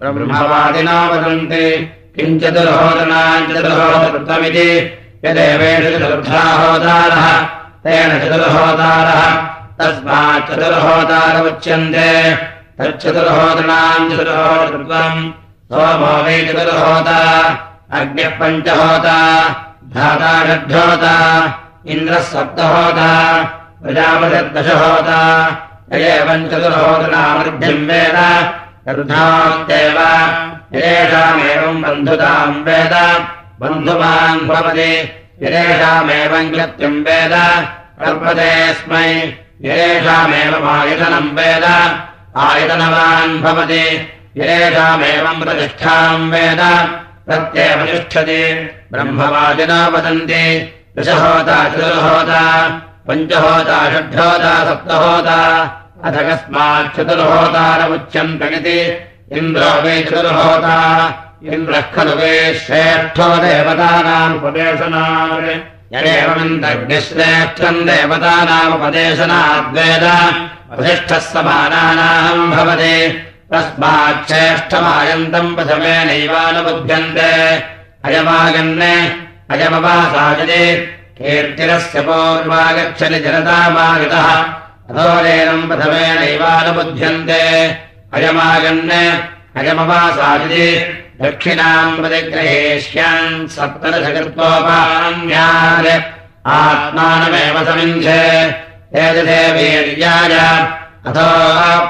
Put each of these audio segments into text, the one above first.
ब्रह्मवादिना वदन्ति किञ्चतुर्होदनाम् चतुर्होदृत्वमिति यदेवेषु चतुर्थाहोदारः तेन चतुर्होदारः तस्मात् चतुर्होदार उच्यन्ते तच्चतुर्होदनाम् चतुर्होदृत्वम् सोमो वै चतुर्होता अग्निः पञ्चहोता धाता षड्ढोता इन्द्रः सप्तहोता प्रजापतिर्दशहोता एवम् चतुर्होदनामर्ध्यम् वेद। ऋधात्येव येषामेवम् बन्धुताम् वेद। बन्धुमान् भवति। येषामेवम् कृत्यम् वेद। कल्पतेऽस्मै येषामेवम् आयतनम् वेद। आयतनवान् भवति। येषामेवम् प्रतिष्ठाम् वेद। प्रत्येव तिष्ठति। ब्रह्मवादिना वदन्ति। दशहोता चतुर्होता। पञ्चहोता षड्होता सप्तहोता अथ कस्मात् चतुर्होतारमुच्यन्तमिति इन्द्रो वै चतुर्होता। इन्द्रः खलु वै श्रेष्ठो देवतानामुपदेशनात्। यदेवमिन्द्रग्निश्रेष्ठम् देवतानामुपदेशनाद्वेद वसिष्ठः समानानाम् भवति। तस्मात् श्रेष्ठमायन्तम् प्रथमेनैवानुबुध्यन्ते अयमागन् अयमवासायति कीर्तिरस्य पूर्वागच्छति जनतामागतः अथोरेनम् प्रथमेनैवानुबुध्यन्ते अयमागन् अयमवासादिति। दक्षिणाम् प्रतिग्रहेष्यान् सप्तदशकृत्वोपान्यान्। आत्मानमेव समिन्धे। एतदे वीर्याय। अथो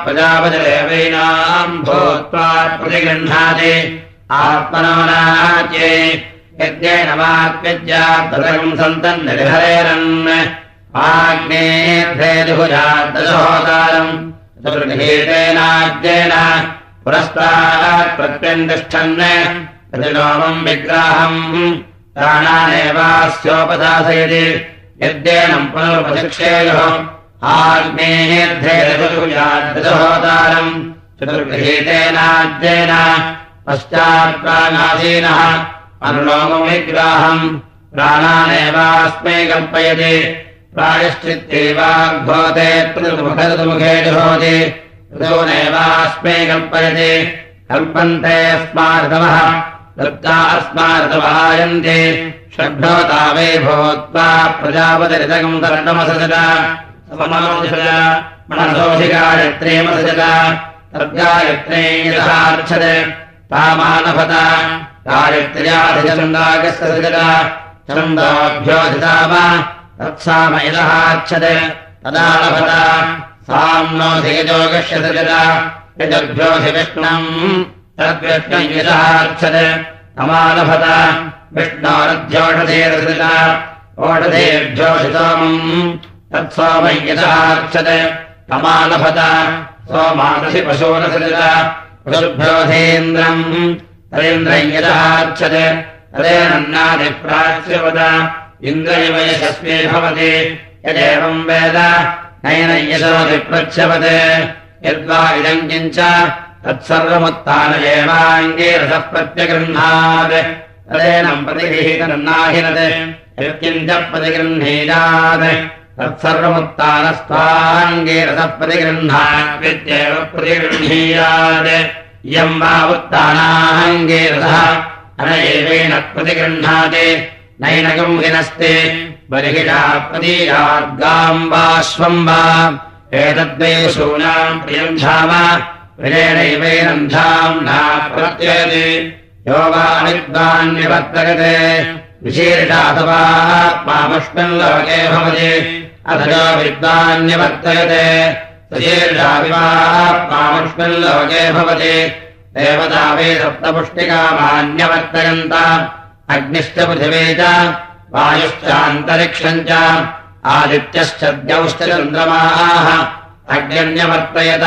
प्रजापतिरेवैनाम् भूत्वा प्रतिगृह्णाति। आत्मनो नाच्ये यद्यैनमात्म्यज्यात्तम् सन्तम् निर्हरेरन् आग्नेभ्येदुहुजादशहोतारम् दुर्गीतेनाद्येन पुरस्तात् प्रत्यन्तिष्ठन् प्रतिलोमम् विग्राहम् प्राणानेवास्योपदासयति यद्येनम् पुनरुपशिक्षेयुः आग्नेयेद्धेदुहुजादशहोतारम् चतुर्गृहीतेनाद्येन पश्चात्प्राणासीनः अनुलोमविग्राहम् प्राणानेवास्मै कल्पयति प्रायश्चित्तेवाग्भवते ऋतुमुखे जुहोति। ऋतूनेवास्मै कल्पयति। कल्पन्ते अस्मार्तवायन्ति षड्भवता वै भूत्वा प्रजापतिरितकम् तरणमसजत तद्गायत्रे यथार्च्छते तामानभत। सजत छन्दोभ्योऽधिताम तत्साम यदहार्च्छते तदा लभत साम्नोऽधिगजोगस्य सजत यजभ्योऽधिविष्णम् तद्विष्णम् यदहार्च्छते तमालभत। विष्णोरध्योषधेरसजत ओषधेभ्योऽधिसोमम् तत्सोमम् यदहार्च्छते तमालभत। सोमादधिपशूरसजत पशुभ्योऽधीन्द्रम् तदेन्द्रम् यदहार्च्छते तदेनन्नादिप्राच्यवद इन्द्रैव यशस्वी भवति। यदेवम् वेद नैन यशोऽधिप्रच्छवते यद्वा इदम् किञ्च तत्सर्वमुत्थान एवाङ्गीरसः प्रत्यगृह्णात् तदेनम् प्रतिगृहीतनन्नाहिनत् यत्किञ्च प्रतिगृह्णीयात्। तत्सर्वमुत्थानस्त्वाङ्गीरसः प्रतिगृह्णात्वित्येव प्रतिगृह्णीयात्। इयम् वा उत्तानाङ्गीरसः अनयेवेन प्रतिगृह्णाति नैनकम् हिनस्ति प्रदीयाद्गाम् वा श्वम् वा एतद्वै शूनाम् प्रियम् धाम विरेणैवैनम् धाम्ना प्रत्ययति। यो वा विद्वान्यवर्तयते विशीर्षाथवा आत्मामस्मिन् लोके भवति। विद्वान्यवर्तयते सुशीर्षाविवात्मामस्मिन् लोके भवति। देवता वै सप्तपुष्टिकामान्यवर्तयन्त अग्निश्च पृथिवी च वायुश्चान्तरिक्षम् च आदित्यश्च द्यौश्च चन्द्रमाः अग्न्यवर्तयत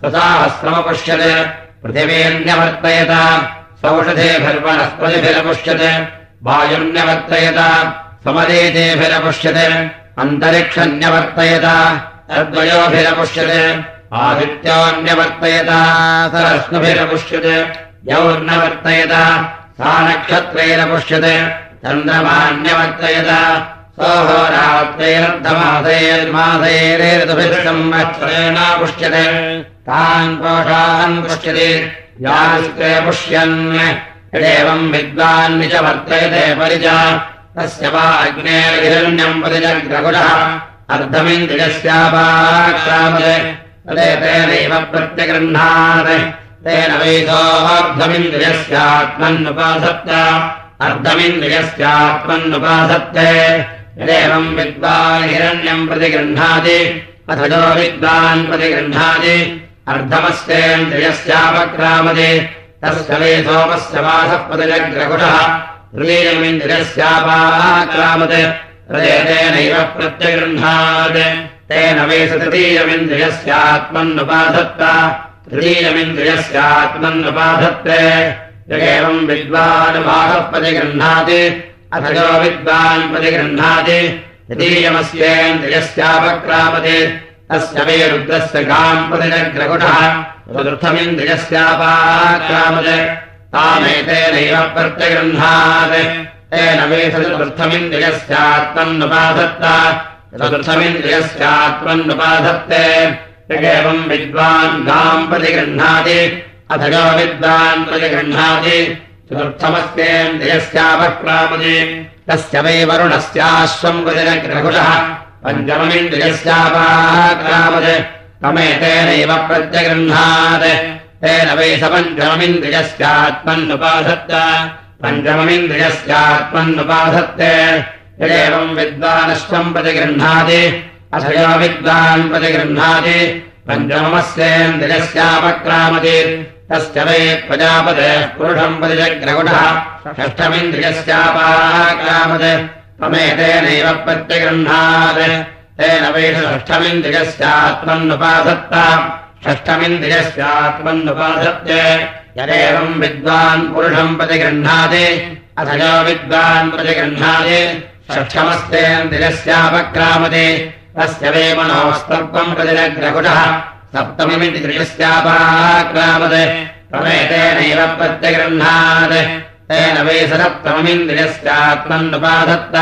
स्वसाहस्रमपुष्यते पृथिवीन्यवर्तयत सौषधेभिर्वनस्पतिभिरपुष्यते वायुन्यवर्तयत समरेतेभिरपुष्यते अन्तरिक्षन्यवर्तयत तद्वयोभिरपुष्यते आदित्योऽन्यवर्तयत सरस्नुभिरपुष्यते यौर्नवर्तयत सा नक्षत्रैरपुष्यते चन्द्रमान्यवर्तयत। सोहोरात्रैरर्धमासैर्मासैरेतुभिः संवत्सरेणापुष्यते तान् पोषान् पृच्छति यास्ते पुष्यन् यदेवम् विद्वान् च वर्तयते परिच तस्य वा अग्नेर्हिरण्यम् प्रतिजग्रगुणः अर्धमिन्द्रियस्यापाक्रामते तेनैव प्रत्यगृह्णात् तेन वैसोऽर्धमिन्द्रियस्यात्मन्नुपासत्त अर्धमिन्द्रियस्यात्मन्नुपासत्ते। यदेवम् विद्वान् हिरण्यम् प्रतिगृह्णाति अथ जो विद्वान् प्रतिगृह्णाति। अर्धमस्येन्द्रियस्यापक्रामति तस्य वै सोमस्य वासः प्रतिजग्रगुणः तृतीयमिन्द्रियस्यापाक्रामत् तेनैव प्रत्यगृह्णात्। तेन वै स तृतीयमिन्द्रियस्यात्मन्नुपाधत्त तृतीयमिन्द्रियस्यात्मन्नुपाधत्ते एवम् विद्वानुभागः प्रतिगृह्णाति अथ जो विद्वान् प्रतिगृह्णाति। तृतीयमस्येन्द्रियस्यापक्रामते तस्य वै रुद्रस्य गाम् प्रतिजग्रगुणः चतुर्थमिन्द्रियस्यापाक्रामते तामेतेनैव प्रत्यगृह्णात्। तेन वै चतुर्थमिन्द्रियस्यात्मन्नुपाधत्त चतुर्थमिन्द्रियस्यात्मन्नुपाधत्ते एवम् विद्वान् गाम् प्रतिगृह्णाति। अथ यो विद्वान् प्रतिगृह्णाति। चतुर्थमस्येन्द्रियस्यापक्रामति तस्य वै वरुणस्याश्वम् प्रतिजग्रगुणः पञ्चममिन्द्रियस्यापाक्रामत् तमेतेनैव प्रत्यगृह्णात्। तेन वै स पञ्चममिन्द्रियस्यात्मन्नुपाधत्त पञ्चममिन्द्रियस्यात्मन्नुपाधत्ते यदेवम् विद्वानश्वम् प्रतिगृह्णाति अथ यो विद्वान् प्रतिगृह्णाति पञ्चमस्येन्द्रियस्यापक्रामति तस्य वै प्रजापते पुरुषम् प्रतिजग्रगुणः। षष्ठमिन्द्रियस्यापाक्रामत्। त्वमेतेनैव प्रत्यगृह्णात्। तेन वै षष्ठमिन्द्रियस्यात्मन्नुपाधत्त षष्ठमिन्द्रियस्यात्मन्नुपाधत्ते यदेवम् विद्वान् पुरुषम् प्रतिगृह्णाति। अथ यो विद्वान् प्रतिगृह्णाति। षष्ठमस्तेन्द्रियस्यापक्रामते तस्य वै मनोस्तर्पम् प्रतिजग्रगुणः सप्तममिन्द्रियस्यापाक्रामत् त्वमेतेनैव प्रत्यगृह्णात्। तेन वै सप्तममिन्द्रियस्यात्मन्नुपाधत्त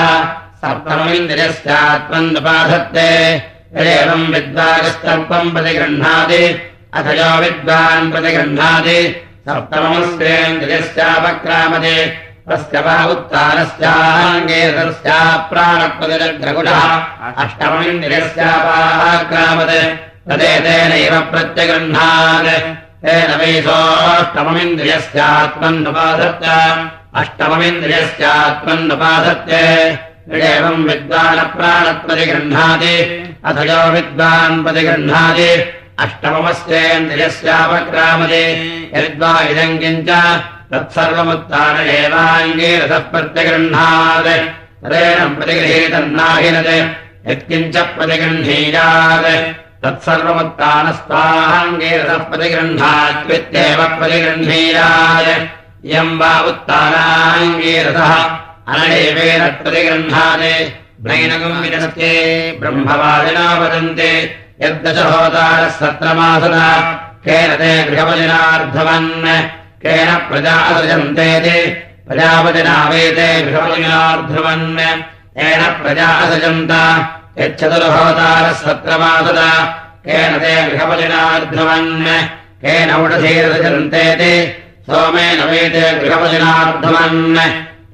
सप्तममिन्द्रियस्यात्मन्नुपाधत्ते। यदेवम् विद्वागस्तर्पम् प्रतिगृह्णाति। अथ यो विद्वान् प्रतिगृह्णाति। सप्तमस्येन्द्रियस्यापक्रामते तस्य वा उत्तानस्याङ्गेतस्याप्राणप्रतिजग्रगुणः अष्टममिन्द्रियस्यापाक्रामत् तदेतेनैव प्रत्यगृह्णात्। तेन वै सोऽष्टममिन्द्रियस्यात्मन्नुपाधत्त अष्टममिन्द्रियस्यात्मन्नुपाधत्ते एवम् विद्वानप्राणप्रतिगृह्णाति। अथ यो विद्वान् प्रतिगृह्णाति अष्टममस्येन्द्रियस्यापक्रामते यद्वा इदम् किञ्च तत्सर्वमुत्तान एवाङ्गीरसः प्रत्यगृह्णात् तदेन प्रतिगृहीतन्नाहिनत् यत्किञ्च प्रतिगृह्णीयात्। तत्सर्वमुत्तानस्ताङ्गीरसः प्रतिगृह्णात्वित्येव प्रतिगृह्णीयात्। इयम् वा उत्तानाङ्गीरसः प्रतिगृह्णाते विनस्ते। ब्रह्मवादिना वदन्ते। यद्दशहोतारः सत्रमासदा। केन ते गृहवजनार्धवन् केन प्रजा असजन्तेति प्रजापतिना वेते गृहवजनार्धवन् तेन प्रजा असजन्त यच्छतुर्होतारः सत्रमासदा केन ते गृहवजनार्धवन् केन उडधीरसजन्तेति सोमेन वेते गृहवजनार्धवन्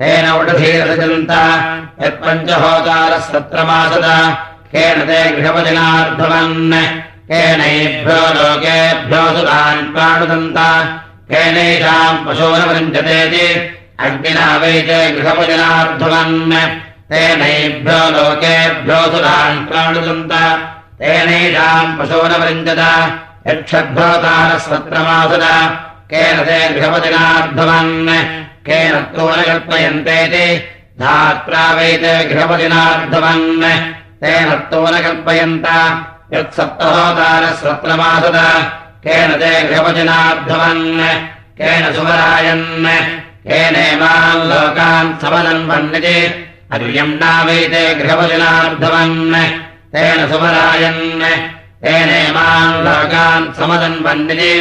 तेन उडधीरसजन्त? यत्पञ्चहोतारः सत्रमासदा केन ते गृहवजनार्धवन् केनैभ्यो लोकेभ्यो सुरान् प्राणुदन्त केनैषाम् पशूनवृञ्जतेति अग्निना वैते गृहवजनार्धवन् तेनैभ्यो लोकेभ्यो सुरान् प्राणुदन्त तेनैषाम् पशूनवृञ्जत यक्षद्भवतारः सत्रमासद केन ते गृहवजनार्धवन् केन त्रोणकल्पयन्तेति धात्रा वैते गृहवजनार्धवन् तेन त्रोणकल्पयन्त यत्सप्तहोतारः सत्रमासद केन ते गृहवजनार्धवन् केन सुवरायन् केनेमान् लोकान् समदन्वन्निति हर्यम् नावैते गृहवजनार्धवन् तेन सुवरायन् तेनेमान् लोकान् समदन्वन्निति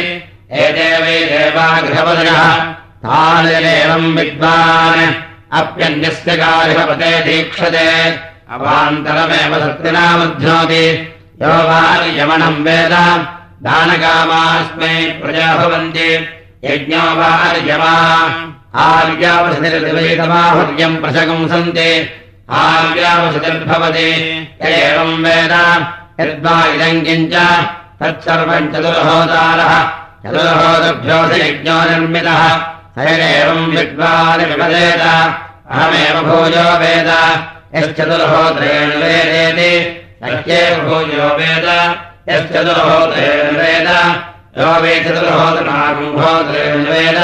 एते वै देवा गृहवजनः तानिरेवम् विद्वान्। अप्यन्यस्य गार्हपते दीक्षते। अवान्तरमेव सत्यनामध्नोति यो वा यमनम् वेद दानकामास्मै प्रजा भवन्ति यज्ञो वा अर्यमा आर्यावसतिर्द्वैतमाहुर्यम् प्रशगंसन्ति आर्यावसतिर्भवति एवम् वेद। यद्वा इदम् किञ्च तत्सर्वम् चतुर्होदारः। चतुर्होदभ्यो यज्ञो निर्मितः। सैरेवम् विद्वान् विपदेत अहमेव भूयो वेद। यश्चतुर्होत्रेण वेदेति। सख्येव भूयो वेद यश्चतुर्होत्रेण वेद यो वे चतुर्होत्रनागुम्भोत्रेण वेद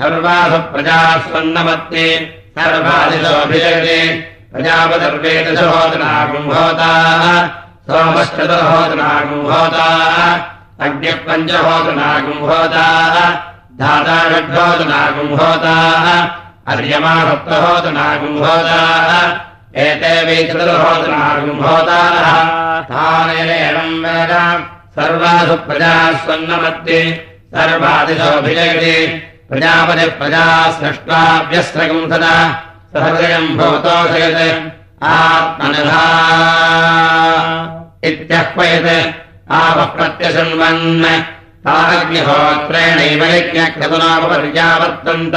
सर्वासु प्रजास्वन्नमत्ति सर्वादिशोऽभिजयति प्रजापतिर्वेदशहोत्रनागुम्भोताः सोमश्चतुर्होत्रनागुम्भोताः अग्निः पञ्चहोत्रनागुम्भोताः धाता षड्होत्रनागुम्भोताः अर्यमा सप्तहोत्रनागुम्भोताः एते वै चतुर्होत्रनागुम्भोतारः तानेनम् वेद सर्वासु प्रजास्वन्नमत्ति। सर्वादिशोऽभिजयति प्रजापतिः प्रजा स्रष्टाभ्यस्रगम् सदा। सहृदयम् भवतोषयत् आत्मनधा इत्यह्वयत्। आपः प्रत्यशृण्वन् ताग्निहोत्रेणैव यज्ञक्रतुनापपर्यावर्तन्त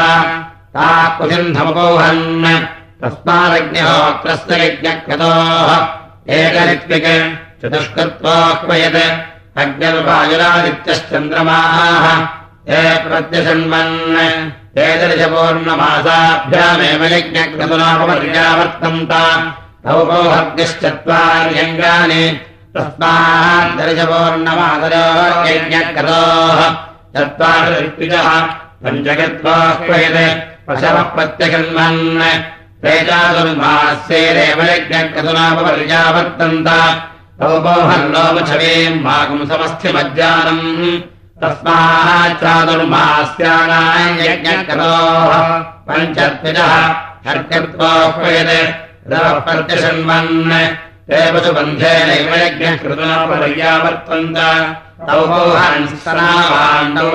ता कुसिन्धमपोहन् तस्मादग्निहोत्रस्य यज्ञक्रतोः एकऋत्विक् चतुष्कृत्वाह्वयत्। अग्निर्वायुरादित्यश्चन्द्रमाः। ते प्रत्यशृण्वन् ते दर्शपूर्णमासाभ्यामेव तस्मात् दर्शपूर्णमादरो यज्ञक्रतोः चत्वारः पञ्चकृत्वाह्वयत्। पशवः प्रत्यशृण्वन् ते चातुर्मास्यैरेव यज्ञक्रतुनापपर्यावर्तन्त तौपोहल्लोमछवीम् मागुंसमस्थिमज्जानम् तस्माच्चातुर्मास्यानाम् यज्ञकरोः। पञ्चत्रिजः षट्कृत्वाह्वयत् रवः प्रत्यशृण्वन् ते पशुबन्धेनैव यज्ञः कृतुनापर्यावर्तन्त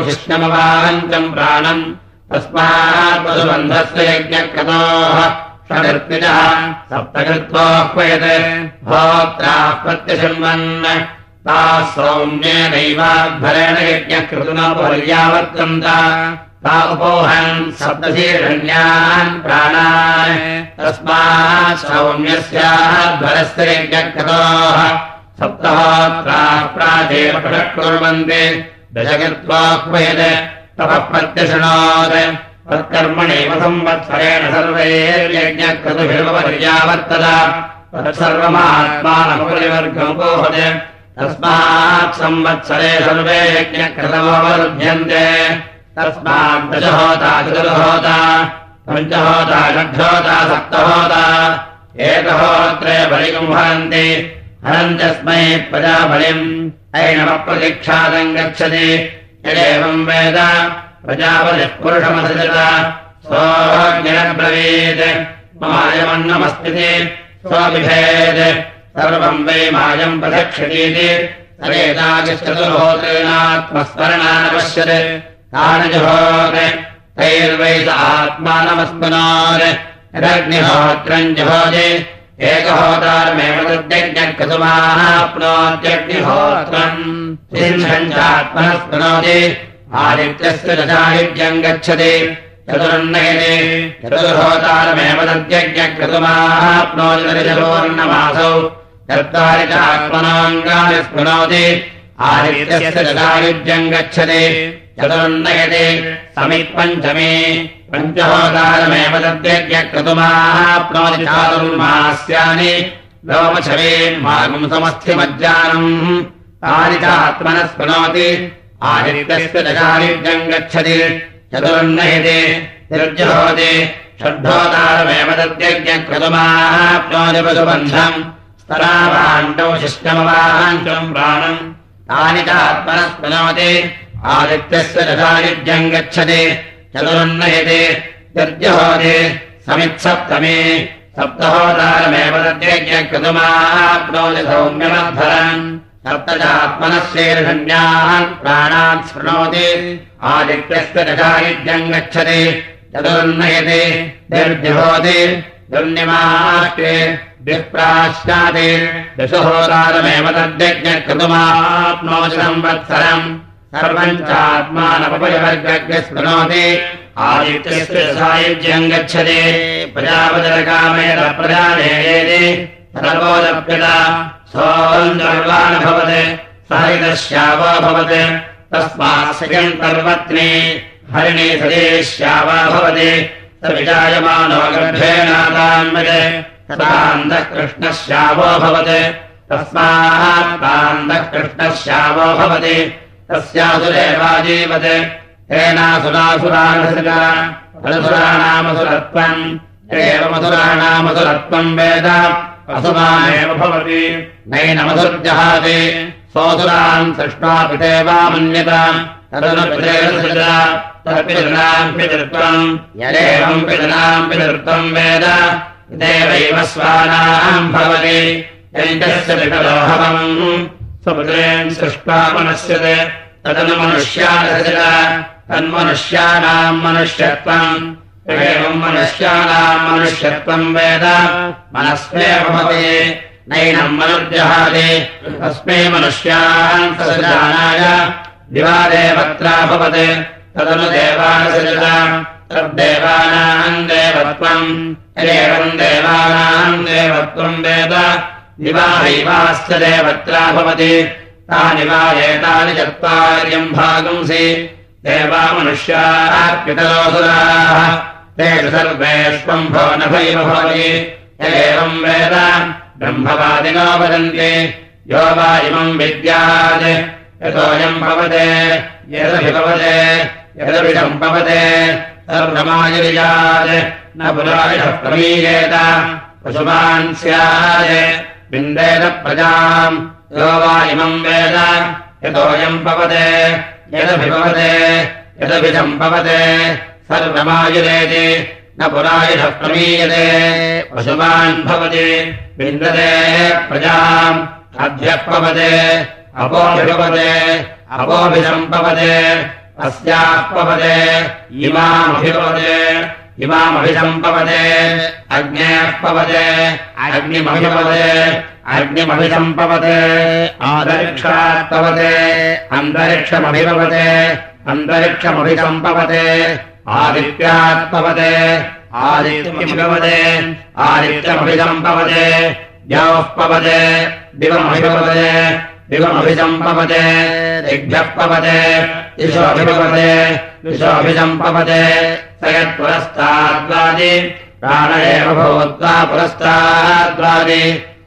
शिष्णमवाहञ्चम् प्राणम्। तस्मात् पशुबन्धस्य यज्ञक्रतोः षडर्पिजः सप्तकृत्वाह्वयत्। भोत्राः प्रत्यशृण्वन्। ताः सौम्येनैवाध्वरेण यज्ञः कृतुनापर्यावर्तन्त ता उपोहन् सप्तशीर्षण्यान् प्राणान्। तस्मात् सौम्यस्याध्वरस्य यज्ञकृतोः। सप्तहोत्राः प्राचेव पृथक् कुर्वन्ति दशकृत्वाह्वयत्। तपः प्रत्यशृणोत् तत्कर्मणैव संवत्सरेण सर्वैर्यज्ञक्रतुभिर्वर्यावर्तत तत्सर्वमात्मानमुपरिवर्गमुपोहते। तस्मात् संवत्सरे सर्वे यज्ञक्रतमवरुध्यन्ते तस्मात् दशहोता चतुर्होता पञ्चहोता षड्होता सप्तहोता एकहोत्रे बलिगम् हरन्ति। हरन्त्यस्मै प्रजाबलिम्। ऐनमप्रतिक्षादम् गच्छति। यदेवम् वेद सोऽग्निरब्रवीत्। ममायमन्नमस्ति स्वबिभेत् सर्वम् वै मायम् प्रदक्षतीति सरेताचतुर्होत्रेणात्मस्मरणानपश्यत् तानजुहोत्। तैर्वै स आत्मानमस्मनात् यदग्निहोत्रम् जुहोति। एकहोतारमेव तद्यज्ञक्रतुमाप्नोत्यग्निहोत्रम् सिंहञ्चात्मनः स्मनोति आदित्यस्य दशायुज्यम् गच्छति। चतुर्नयति चतुर्होतारमेव तद्यज्ञक्रतुमाप्नोति दर्शपूर्णमासौ चत्वारि च आत्मनाङ्गानि स्मृणोति आदित्यस्य दशायुज्यम् गच्छति। चतुर्नयति समित्पञ्चमे पञ्चहोतारमेव तद्यज्ञक्रतुमाप्नोति चातुर्मास्यानि। लोमछवेन्मागुंसमस्थिमज्जानम् तानि च आत्मनः स्मृणोति आदित्यस्य दशायुज्यम् गच्छति। चतुर्नयति निर्जहोति। षड्ढोतारमेव तद्यज्ञक्रतुमाप्नोति पशुबन्धम् स्तरावाण्डौ शिष्टमवाहाञ्चम् प्राणम्। तानि स्मृणोति आदित्यस्य दशायुज्यम् गच्छति। चतुर्नयति निर्जहोति। समित्सप्तमे। सप्तहोतारमेव तद्यज्ञक्रतुमाप्नोति सौम्यमद्धरम् प्राणान् शृणोति। आदित्यस्य दशायुज्यम् गच्छति। चतुर्नयति। निर्जहोति दुर्निमाष्टे विप्राश्चादे। दशहोदारमेव तद्यज्ञक्रतुमाप्नोति संवत्सरम् सर्वम् चात्मानपयवर्गज्ञ स्मृणोति आदित्यस्य सायुज्यम् गच्छति। प्रजापतिरकामेन प्रजानेयेति। सर्वोदप्यता सहितश्यावा भवत्। तस्मात् सकम् पर्वत्नी। हरिणी सदेश्यावा भवति। स विजायमानो तदान्तः कृष्णश्यावो भवत्। तस्मात् तान्तः कृष्णश्यावो भवति। तस्यासुरेवाजीवत्। तेनासुरासुराणसुराणामसुरत्वम् एवमसुराणामसुरत्वम् वेद। असुमानेव भवति नैनमसुर्जहाति। सोऽसुरान् सृष्ट्वा पिते वा मन्यताम् तदनुपितृणाम् पितृत्वम् यदेवम् पितॄणाम् पितृत्वम् वेद। स्वानाम् भवति। स्वपुत्रेन् सृष्ट्वा मनस्यते तदनु मनुष्यादृज तन्मनुष्याणाम् मनुष्यत्वम्। एवम् मनुष्याणाम् मनुष्यत्वम् वेद। मनस्वे भवति नैनम् मनुर्जहादे। भवत्। तदनु देवानसृज तद्देवानाम् देवत्वम्। एवम् देवानाम् देवत्वम् वेद। दिवाहैवास्य देवत्रा भवति। तानि वा एतानि चत्वार्यम् भागंसि। देवा मनुष्याः पितरोसुराः तेषु सर्वेष्वम् भो नभैव भवति। एवम् वेद ब्रह्मवादिनो वदन्ति यो वा इमम् विद्यात्। यतोऽयम् भवते यदभिभवते यदभिषम् भवते सर्वमायुर्यात्। न पुरायः प्रमीयेत पशुमान् स्यात्। विन्देन प्रजाम्। यो वा इमम् वेद। यतोऽयम् भवते यदभिभवते यदभिषम् भवते सर्वमायुरेति न पुरायुषः प्रमीयते। पशुमान् भवति विन्दते प्रजाम् अभ्यः पवते अपोभिभवते अपोभिसम्पवते अस्याः पवते इमामभिभवते इमामभिसम्पवते अग्नेः पवते अग्निमभिभवते अग्निमभिसम्पवते आदरिक्षात्पवते अन्तरिक्षमभिभवते अन्तरिक्षमभिसम्पवते आदित्यात्पवते आदित्यमभिभवते आदित्यमभिसम्पवते द्यौः पवते दिवमभिभवते दिवमभिसम्पवते दिग्भ्यः पवते दिशोऽभिभवते दिशोऽभिसम्पवते स यत्पुरस्ताद्वादि प्राण एव भूत्वा पुरस्ताद्वादि।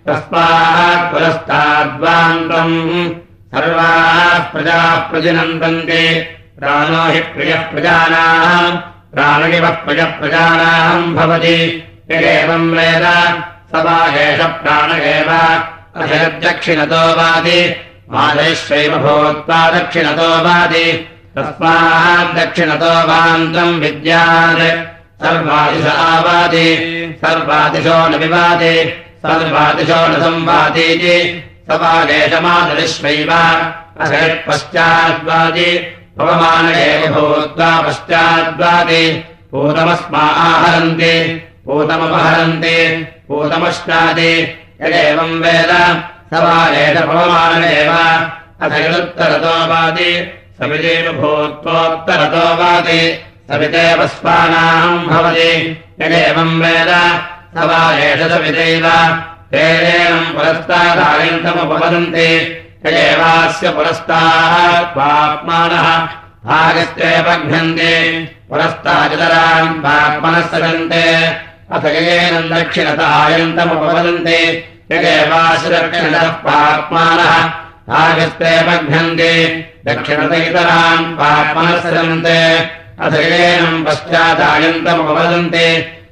तस्मात् पुरस्ताद्वान्तम् सर्वाः प्रजाः प्रतिनन्दन्ति प्राणो हि प्रियः प्रजानाम् प्राणिवः प्रियः प्रजानाम् भवति। यदेवम् वेद स वा एष प्राण एव। अधर्दक्षिणतो वादि मादैश्वैव भूत्वा दक्षिणतो वादि तस्मात् दक्षिणतो वान्तम् विद्यात्। सर्वादिश आवादि सर्वादिशो न विवादि सर्वादिशो न संवादीति स वादेशमादरिष्वैव अधयत्पश्चाद्वादि पवमान एव भूत्वा पश्चाद्वादि पूतमस्मा आहरन्ति पूतमपहरन्ति पूतमश्चादि यदेवम् वेद स वा एष पवमान एव अथ यदुत्तरतो वादि सविदेव भूत्वोत्तरतो वादि सवितेव स्वानाम् भवति। यदेवम् वेद स वा एष सविदैव। तेनेनम् पुरस्तादायन्तमुपवदन्ति यदेवास्य पुरस्ताः बघ्नन्ति पुरस्ताजतराम् पाप्मनः सजन्ते। अथ येनम् दक्षिणतः आयन्तमुपवदन्ति यदेवास्य पाप्मानः भागस्ते बघ्नन्ति दक्षिणत इतरान् पाप्मनः सजन्ते। अथ येनम् पश्चादायन्तमुपवदन्ति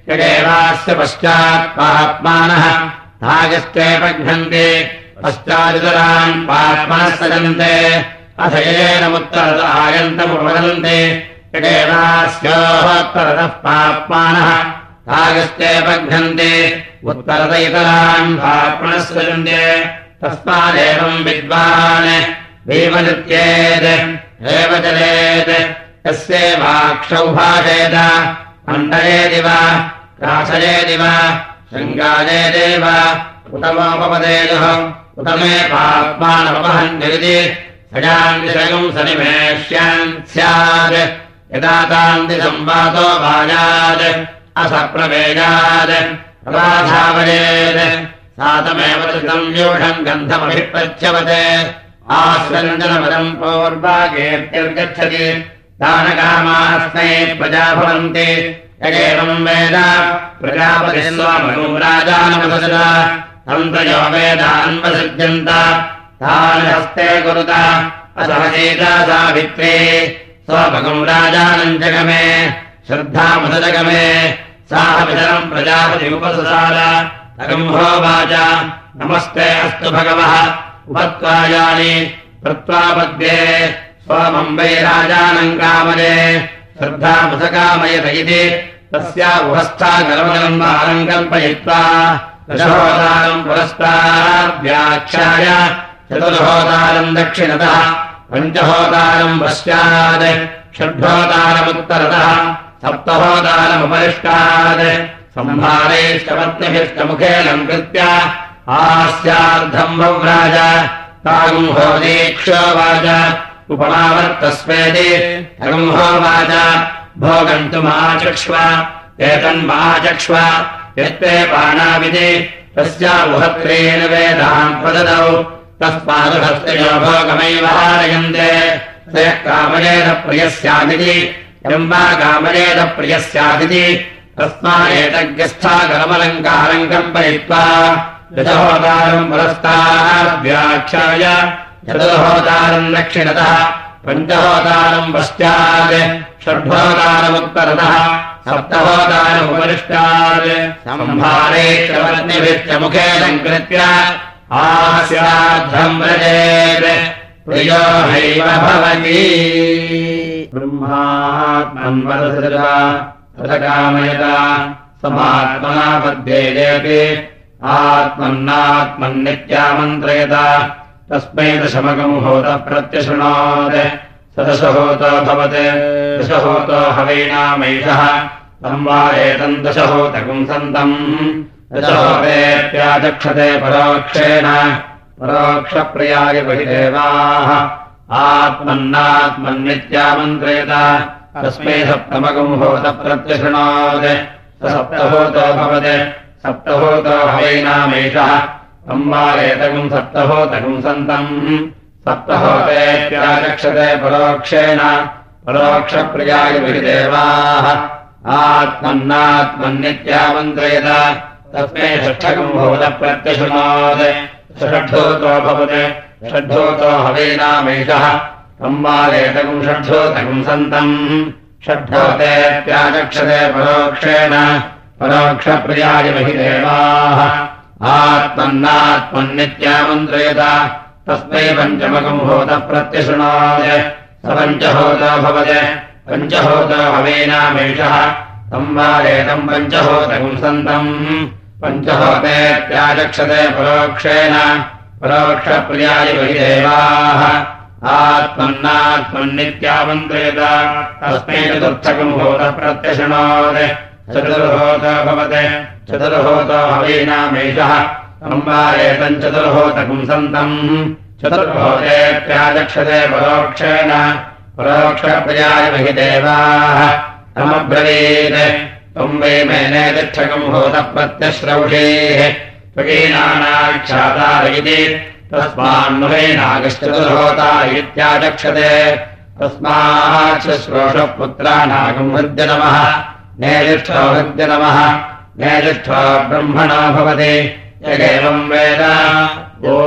यदेवास्य पश्चात् पाप्मानः भागस्ते बघ्नन्ति पश्चादितरान् सजन्ते अथ येनमुत्तरत आयन्तमुपवदन्ति यदेवास्योत्तरतः पाप्मानः। भागस्ते बघ्नन्ति उत्तरत इतरान् पाप्मनः सजन्ते तस्मादेवम् विद्वान्। भीमनित्येत् एव चलेत् यस्येवाक्षौ भाषेत। मण्डलेति वा। राशयेदिव शृङ्गायेदेव उतमोपपदेयुः उत मे पात्मानमहन्यति सजान्तिशयम् सनिवेश्यान् स्यात् यदा तान्तिसंवादो वायात् असप्रवेयात् प्रबाधावयेत् सातमेव तम् व्यूढम् गन्धमभिप्रच्छवत् आस्वन्दनपदम् पूर्वागेर्तिर्गच्छति दानकामास्मै प्रजा भवन्ति यगेवम् वेद प्रजापतिस्वामनुम् तन्त्रयो वेदान्वसृज्यन्त तान् हस्ते कुरुत असहसीता सावित्रे स्वभगम् राजानम् जगमे प्रजापतिमुपससार अगम्भोवाच नमस्ते अस्तु भगवः। उपत्वायानि प्रत्वापद्ये। स्वमम् वै राजानम् कामये श्रद्धामुसकामयत इति तस्या उहस्था गलमलम् वारम् कल्पयित्वा दशहोतारम् पुरस्ताद्व्याख्याय चतुर्होतारम् दक्षिणतः पञ्चहोतारम् पश्चात् षड्होतारमुत्तरतः सप्तहोतारमुपरिष्टात् सम्भारैष्टपत्निभिष्टमुखेलम् कृत्य आस्यार्धम् भव्राज तागुम्होदीक्षोवाच उपमावर्तस्वेति अगुम्होवाच भोगन्तुमाचक्ष्व एतन्माचक्ष्व यत्ते पाणाविदि तस्या उहत्रेण वेदान् प्रददौ। तस्मादुहस्तयो भोगमैव हारयन्ते। कामयेन प्रियः स्यादिति यम् वा कामयेन प्रियः स्यादिति तस्मादेतज्ञस्थाकरमलङ्कारम् कल्पयित्वा दशहोतारम् पुरस्ताद्व्याख्याय चतुर्होतारम् दक्षिणतः पञ्चहोतारम् पश्चात् षड्होतारमुत्तरतः सप्तहोतारमुपरिष्टात् सम्भारे च मुखेन कृत्य आस्याद्धम् व्रजेत्। प्रियो हैव भवति। वदसृजा तदकामयता समात्मना पद्येति आत्मन्नात्मन्नित्यामन्त्रयता तस्मै दशमकम् होत प्रत्यशृणोत् स दशहोतो भवत्। दशहोतो हवैनामैषः। वा एतम् दशहोतकम् सन्तम् दशहोतेऽप्याचक्षते परोक्षेण। परोक्षप्रियाय बहिदेवाः आत्मन्नात्मन्नित्यामन्त्रयत तस्मै सप्तमकम् होत प्रत्यशृणोत् स सप्तहोतो भवत्। सप्तहोतो हवैनामेषः। संवारेतकम् सप्तहोतकम् सन्तम् सप्तहोतेत्याचक्षते परोक्षेण परोक्षप्रियाय बहिदेवाः आत्मन्नात्मन्नित्यामन्त्रयत तस्मै षष्ठकम् भवत प्रत्यशृणोत् षड्ढोतो भवत् षड्ढोतो हवेनामेषः। संवारेतकम् षड्ढोतकम् सन्तम्। षड्ढोतेत्याचक्षते परोक्षेण परोक्षप्रियाय बहिदेवाः आत्मन्नात्मन्नित्यामन्त्रयत तस्मै पञ्चमकम् होत प्रत्यशृणोत् स पञ्चहोतो भवत्। पञ्चहोतो हवेनामेषः। संवारेतम् पञ्चहोतकम् सन्तम् पञ्चहोतेत्याचक्षते परोक्षेण। परोक्षप्रियाय बहिदेवाः आत्मन्नात्मन्नित्यामन्त्रयत। तस्मै चतुर्थकम् होत प्रत्यशृणोत्। चतुर्होतो भवत्। चतुर्होतो हवीनामेषः संवारेतम् चतुर्होतकम् सन्तम्। चतुर्होतेत्याचक्षते परोक्षेण। परोक्षप्रियाय बहिदेवाः तमब्रवीत्। त्वम् वै मेने तिष्ठकम् होत प्रत्यश्रौषेः त्वकीनानाक्षातार इति तस्मान्नुहेनागश्चतुर्होता इत्याचक्षते भवति। एवम् वेद गो